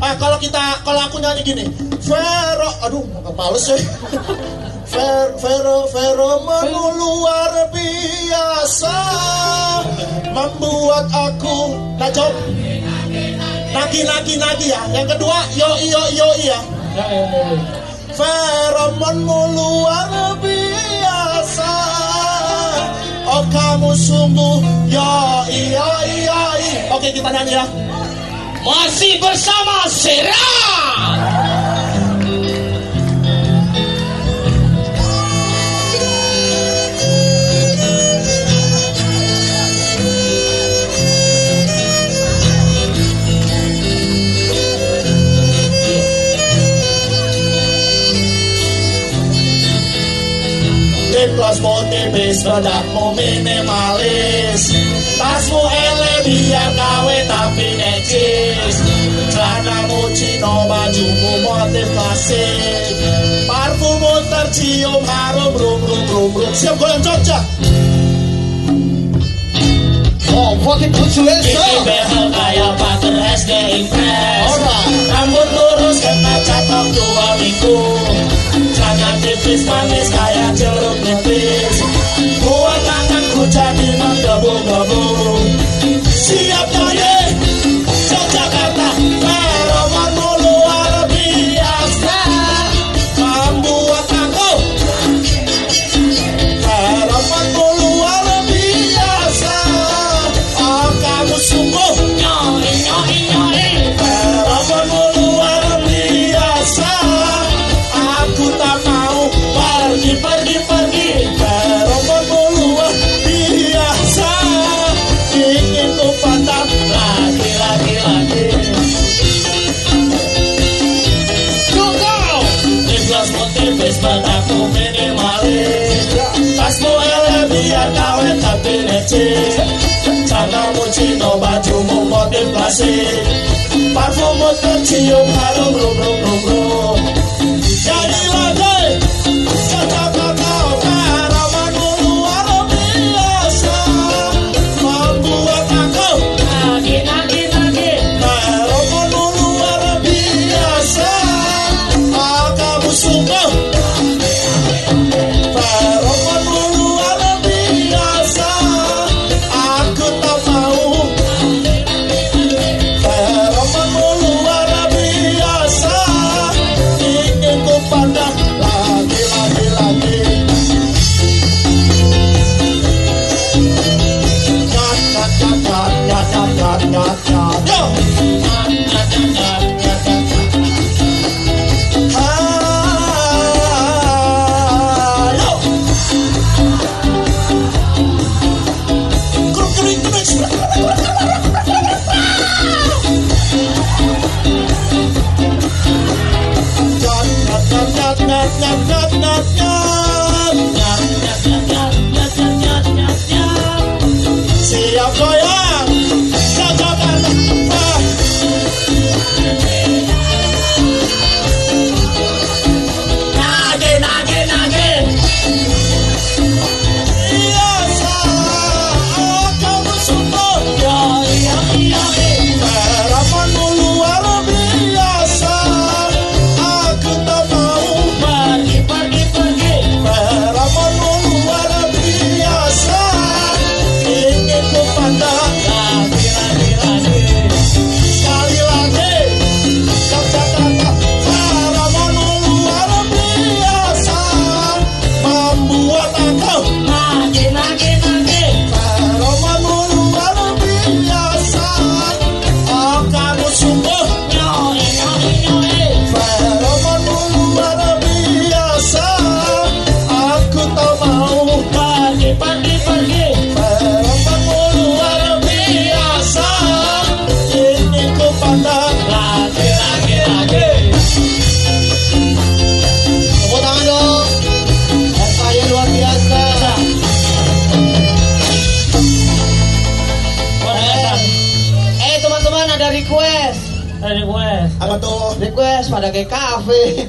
Ah, kalau kita kalau aku nyanyi gini, Vero, aduh, males ya. Ver, Vero, Vero luar biasa membuat aku najop. Nagi, nagi, nagi ya. Yang kedua, yo, yo, yo, ya. Feromonmu luar biasa Oh kamu sungguh yo iya iya iya Oke kita nyanyi ya masih bersama Serah. Teclas, monte, pesca, da mome. Klasik Parfummu tercium harum rum rum rum rum Siap goyang cocok Oh, fucking lucu ya, Bikin behel kayak pater SD Impress. Alright. Rambut lurus kena catok dua minggu. Jangan tipis manis kayak jeruk ya kawe kapelete Tana Parfum mo tanti yo parom rom See, I've Eh request. Gue. Apa tuh? Request pada kayak kafe.